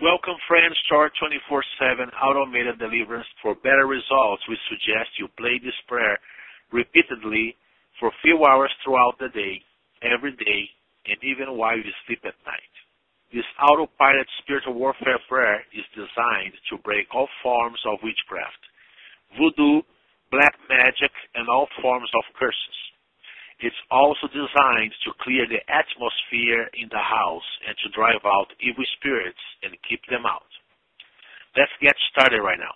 Welcome friends to our 24-7 automated deliverance. For better results, we suggest you play this prayer repeatedly for a few hours throughout the day, every day, and even while you sleep at night. This autopilot spiritual warfare prayer is designed to break all forms of witchcraft, voodoo, black magic, and all forms of curses. It's also designed to clear the atmosphere in the house and to drive out evil spirits and keep them out. Let's get started right now.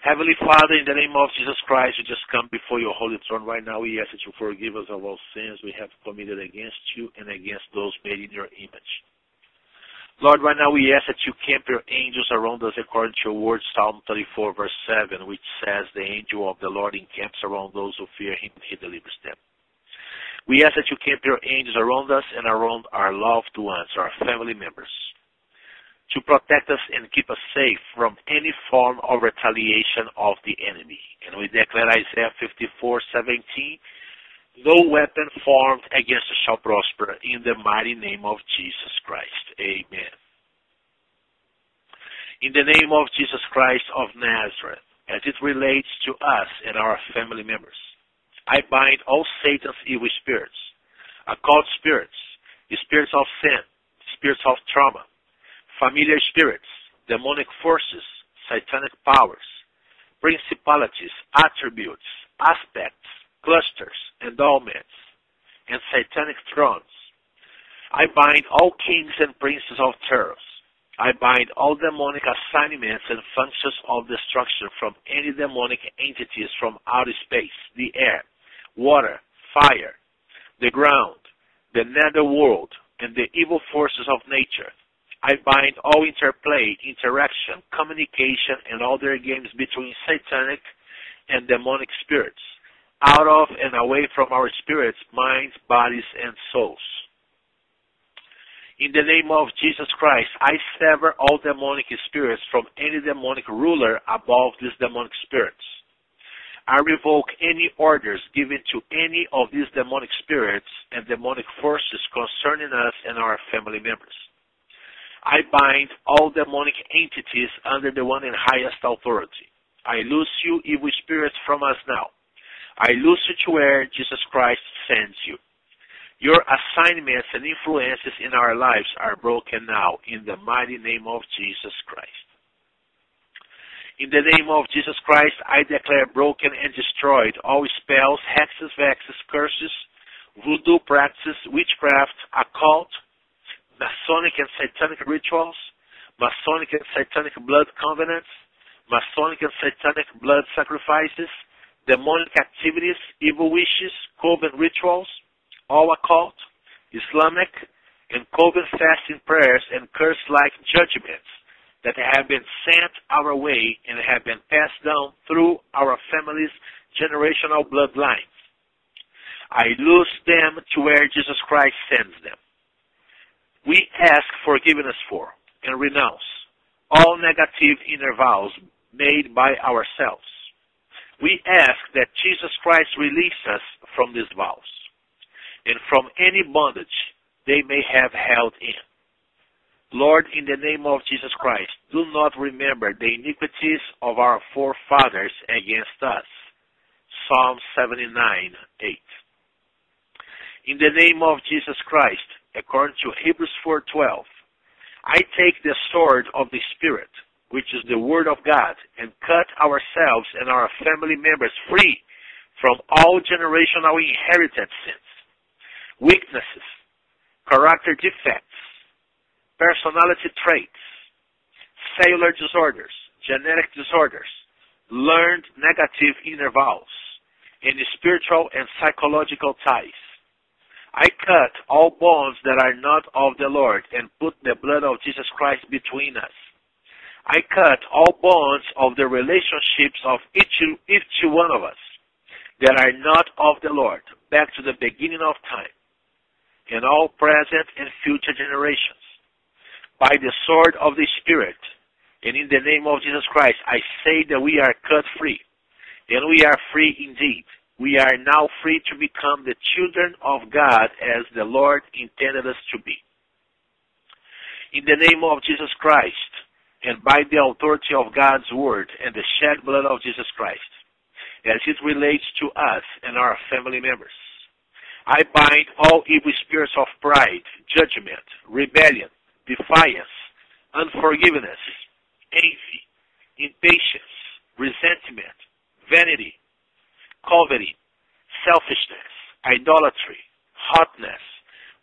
Heavenly Father, in the name of Jesus Christ, we just come before your holy throne right now. We ask that you forgive us of all sins we have committed against you and against those made in your image. Lord, right now we ask that you camp your angels around us according to your word, Psalm 34, verse 7, which says, The angel of the Lord encamps around those who fear him, he delivers them. We ask that you camp your angels around us and around our loved ones, our family members, to protect us and keep us safe from any form of retaliation of the enemy. And we declare Isaiah 54, 17, no weapon formed against us shall prosper in the mighty name of Jesus Christ. Amen. In the name of Jesus Christ of Nazareth, as it relates to us and our family members, I bind all Satan's evil spirits, occult spirits, spirits of sin, spirits of trauma, familiar spirits, demonic forces, satanic powers, principalities, attributes, aspects, clusters, endowments, and satanic thrones. I bind all kings and princes of terrors. I bind all demonic assignments and functions of destruction from any demonic entities from outer space, the air, water, fire, the ground, the nether world, and the evil forces of nature. I bind all interplay, interaction, communication, and all their games between satanic and demonic spirits out of and away from our spirits, minds, bodies, and souls. In the name of Jesus Christ, I sever all demonic spirits from any demonic ruler above these demonic spirits. I revoke any orders given to any of these demonic spirits and demonic forces concerning us and our family members. I bind all demonic entities under the one and highest authority. I loose you evil spirits from us now I loose you to where Jesus Christ sends you. Your assignments and influences in our lives are broken now in the mighty name of Jesus Christ. In the name of Jesus Christ, I declare broken and destroyed all spells, hexes, vexes, curses, voodoo practices, witchcraft, occult, Masonic and Satanic rituals, Masonic and Satanic blood covenants, Masonic and Satanic blood sacrifices, demonic activities, evil wishes, coven rituals, all occult, Islamic, and coven fasting prayers and curse-like judgments that have been sent our way and have been passed down through our family's generational bloodlines. I lose them to where Jesus Christ sends them. We ask forgiveness for and renounce all negative inner vows made by ourselves we ask that Jesus Christ release us from these vows and from any bondage they may have held in. Lord, in the name of Jesus Christ, do not remember the iniquities of our forefathers against us. Psalm 79, 8. In the name of Jesus Christ, according to Hebrews 4:12, I take the sword of the Spirit, which is the Word of God, and cut ourselves and our family members free from all generational inherited sins, weaknesses, character defects, personality traits, cellular disorders, genetic disorders, learned negative inner vows, and spiritual and psychological ties. I cut all bonds that are not of the Lord and put the blood of Jesus Christ between us I cut all bonds of the relationships of each, each one of us that are not of the Lord back to the beginning of time in all present and future generations. By the sword of the Spirit and in the name of Jesus Christ, I say that we are cut free and we are free indeed. We are now free to become the children of God as the Lord intended us to be. In the name of Jesus Christ, and by the authority of God's word and the shed blood of Jesus Christ, as it relates to us and our family members. I bind all evil spirits of pride, judgment, rebellion, defiance, unforgiveness, envy, impatience, resentment, vanity, coveting, selfishness, idolatry, hotness,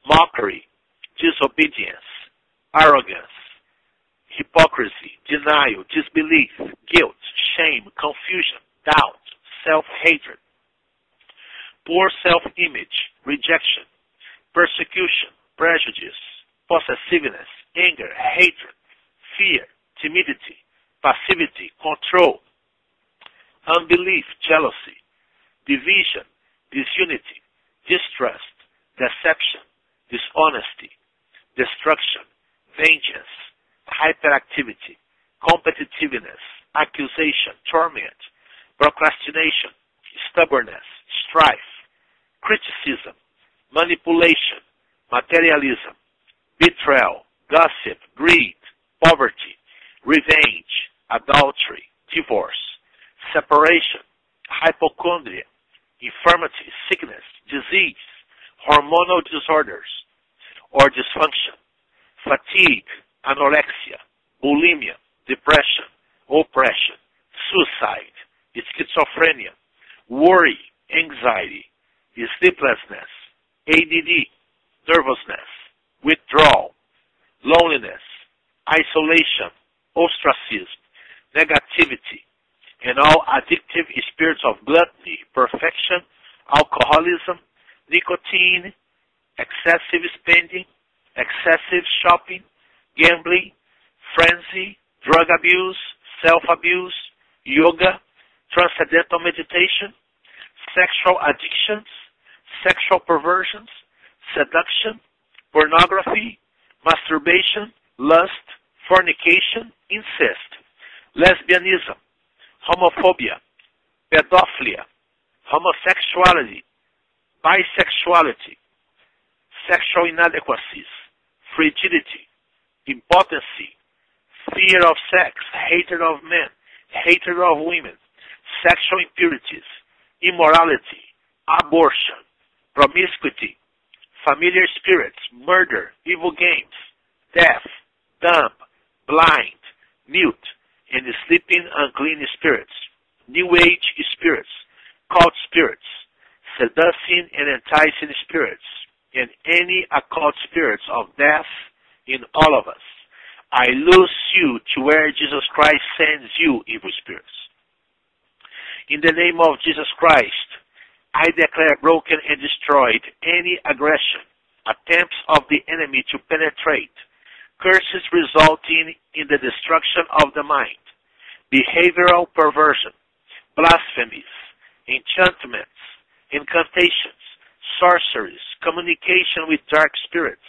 mockery, disobedience, arrogance, hypocrisy, denial, disbelief, guilt, shame, confusion, doubt, self-hatred, poor self-image, rejection, persecution, prejudice, possessiveness, anger, hatred, fear, timidity, passivity, control, unbelief, jealousy, division, disunity, distrust, deception, dishonesty, destruction, vengeance, hyperactivity, competitiveness, accusation, torment, procrastination, stubbornness, strife, criticism, manipulation, materialism, betrayal, gossip, greed, poverty, revenge, adultery, divorce, separation, hypochondria, infirmity, sickness, disease, hormonal disorders or dysfunction, fatigue, anorexia, bulimia, depression, oppression, suicide, schizophrenia, worry, anxiety, sleeplessness, ADD, nervousness, withdrawal, loneliness, isolation, ostracism, negativity, and all addictive spirits of gluttony, perfection, alcoholism, nicotine, excessive spending, excessive shopping, gambling, frenzy, drug abuse, self-abuse, yoga, transcendental meditation, sexual addictions, sexual perversions, seduction, pornography, masturbation, lust, fornication, incest, lesbianism, homophobia, pedophilia, homosexuality, bisexuality, sexual inadequacies, fear of sex, hatred of men, hatred of women, sexual impurities, immorality, abortion, promiscuity, familiar spirits, murder, evil games, deaf, dumb, blind, mute, and sleeping unclean spirits, new age spirits, cult spirits, seducing and enticing spirits, and any occult spirits of death in all of us. I lose you to where Jesus Christ sends you, evil spirits. In the name of Jesus Christ, I declare broken and destroyed any aggression, attempts of the enemy to penetrate, curses resulting in the destruction of the mind, behavioral perversion, blasphemies, enchantments, incantations, sorceries, communication with dark spirits,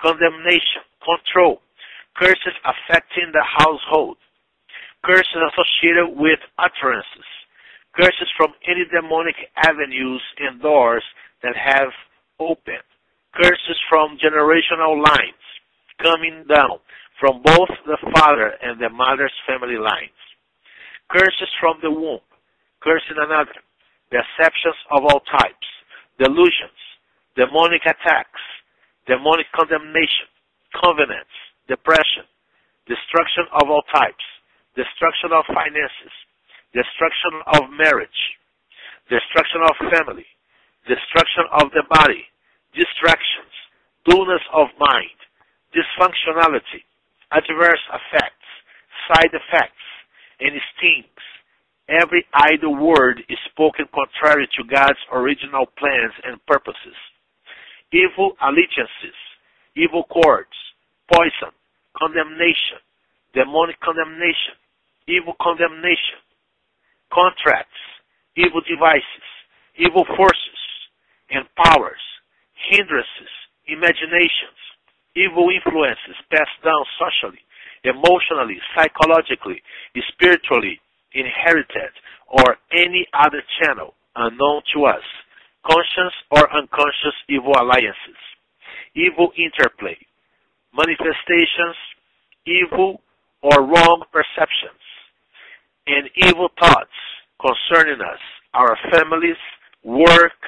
condemnation, control, curses affecting the household, curses associated with utterances, curses from any demonic avenues and doors that have opened, curses from generational lines coming down from both the father and the mother's family lines, curses from the womb, cursing another, deceptions of all types, delusions, demonic attacks, demonic condemnation, covenants, depression, destruction of all types, destruction of finances, destruction of marriage, destruction of family, destruction of the body, distractions, dullness of mind, dysfunctionality, adverse effects, side effects, and stings, Every idle word is spoken contrary to God's original plans and purposes. Evil allegiances, evil cords, poison, condemnation, demonic condemnation, evil condemnation, contracts, evil devices, evil forces and powers, hindrances, imaginations, evil influences passed down socially, emotionally, psychologically, spiritually, inherited, or any other channel unknown to us, conscious or unconscious evil alliances, evil interplay, manifestations, evil or wrong perceptions, and evil thoughts concerning us, our families, work,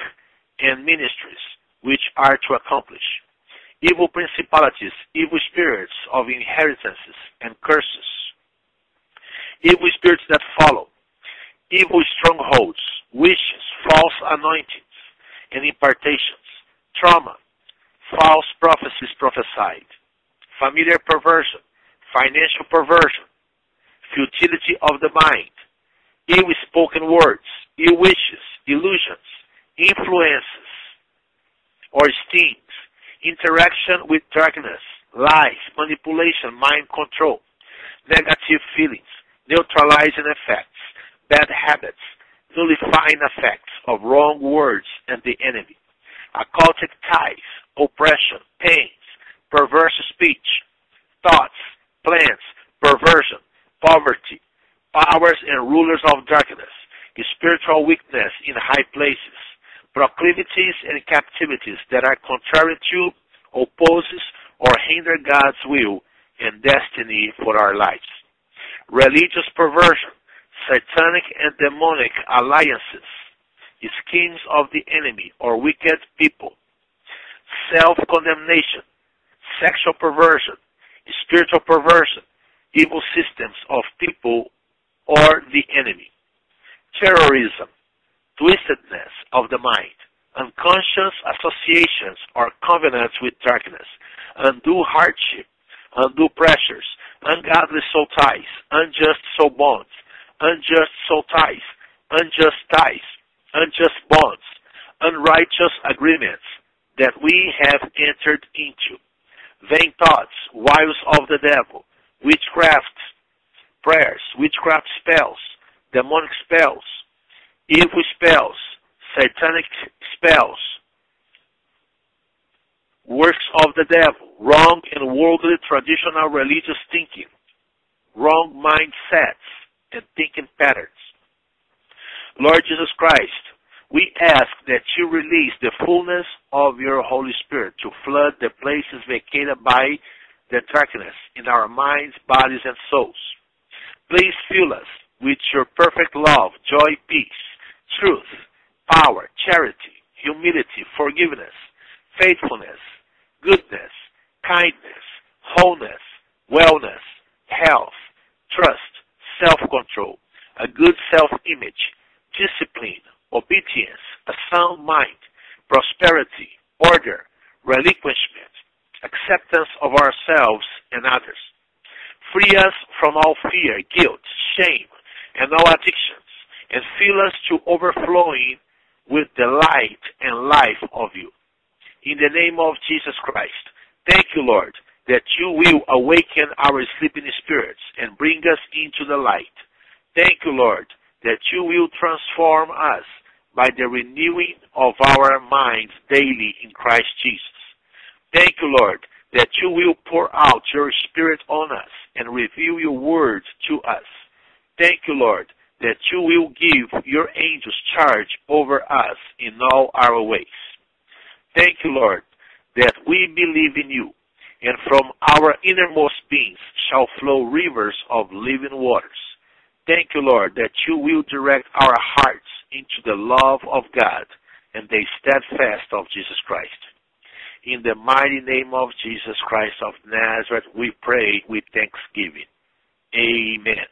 and ministries, which are to accomplish. Evil principalities, evil spirits of inheritances and curses. Evil spirits that follow. Evil strongholds, wishes, false anointings, and impartations. Trauma, false prophecies prophesied. Familiar perversion, financial perversion, futility of the mind, ill spoken words, ill wishes, illusions, influences, or stings, interaction with darkness, lies, manipulation, mind control, negative feelings, neutralizing effects, bad habits, nullifying effects of wrong words and the enemy, occultic ties, oppression, pains, perverse speech, thoughts, plans, perversion, poverty, powers and rulers of darkness, spiritual weakness in high places, proclivities and captivities that are contrary to, opposes, or hinder God's will and destiny for our lives. Religious perversion, satanic and demonic alliances, schemes of the enemy or wicked people, self-condemnation, sexual perversion, spiritual perversion, evil systems of people or the enemy, terrorism, twistedness of the mind, unconscious associations or covenants with darkness, undue hardship, undue pressures, ungodly soul ties, unjust soul bonds, unjust soul ties, unjust ties, unjust bonds, unrighteous agreements that we have entered into vain thoughts, wiles of the devil, witchcraft prayers, witchcraft spells, demonic spells, evil spells, satanic spells, works of the devil, wrong and worldly traditional religious thinking, wrong mindsets and thinking patterns. Lord Jesus Christ, we ask that you release the fullness of your Holy Spirit to flood the places vacated by the darkness in our minds, bodies, and souls. Please fill us with your perfect love, joy, peace, truth, power, charity, humility, forgiveness, faithfulness, goodness, kindness, wholeness, wellness, health, trust, self-control, a good self-image, discipline, obedience, a sound mind, prosperity, order, relinquishment, acceptance of ourselves and others. Free us from all fear, guilt, shame, and all addictions, and fill us to overflowing with the light and life of you. In the name of Jesus Christ, thank you, Lord, that you will awaken our sleeping spirits and bring us into the light. Thank you, Lord, that you will transform us by the renewing of our minds daily in Christ Jesus. Thank you, Lord, that you will pour out your Spirit on us and reveal your words to us. Thank you, Lord, that you will give your angels charge over us in all our ways. Thank you, Lord, that we believe in you, and from our innermost beings shall flow rivers of living waters. Thank you, Lord, that you will direct our hearts into the love of God and the steadfast of Jesus Christ. In the mighty name of Jesus Christ of Nazareth, we pray with thanksgiving. Amen.